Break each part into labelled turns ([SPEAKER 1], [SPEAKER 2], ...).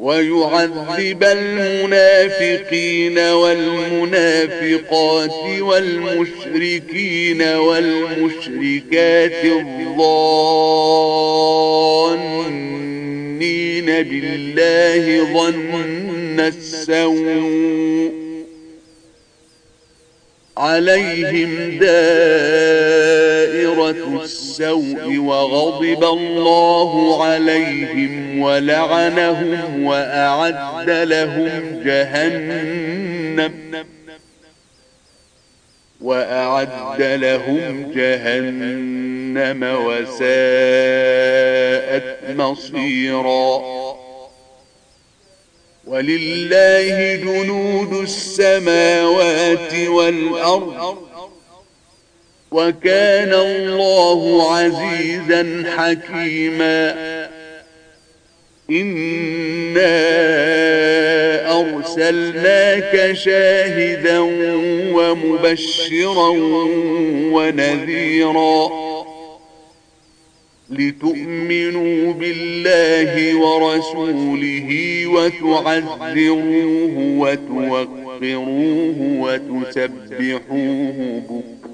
[SPEAKER 1] ويعذب المنافقين والمنافقات والمشركين والمشركات الظانين بالله ظن السوء عليهم السوء وغضب الله عليهم ولعنهم وأعد لهم جهنم وأعد لهم جهنم وساءت مصيراً ولله جنود السماوات والأرض وكان الله عزيزا حكيما. إنا أرسلناك شاهدا ومبشرا ونذيرا لتؤمنوا بالله ورسوله وتعذروه وتوقروه وتسبحوه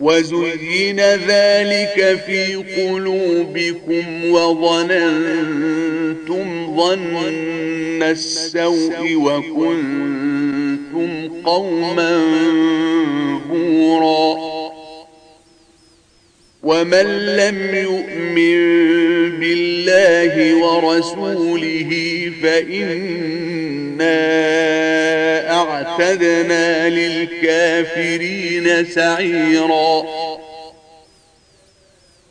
[SPEAKER 1] وزين ذلك في قلوبكم وظننتم ظن السوء وكنتم قوما بورا. ومن لم يؤمن بالله ورسوله فإنا أعتدنا للكافرين سعيرا.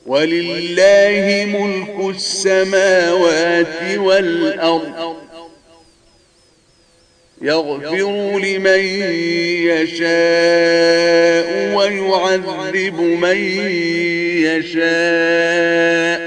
[SPEAKER 1] ولله ملك السماوات والأرض. يغفر لمن يشاء ويعذب من يشاء.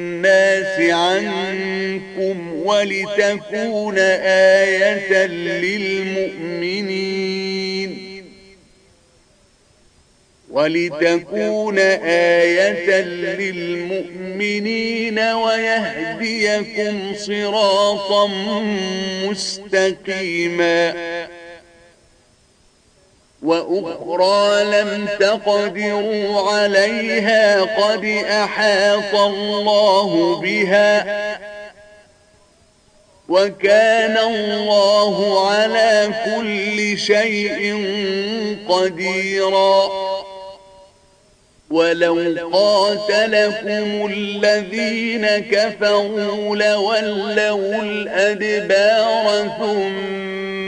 [SPEAKER 1] عنكم ولتكون آية للمؤمنين. ولتكون آية للمؤمنين ويهديكم صراطا مستقيما. وأخرى لم تقدروا عليها قد أحاط الله بها وكان الله على كل شيء قديرا ولو قاتلكم الذين كفروا لولوا الأدبار ثم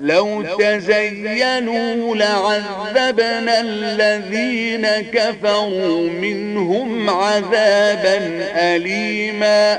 [SPEAKER 1] لو تزينوا لعذبنا الذين كفروا منهم عذابا أليماً.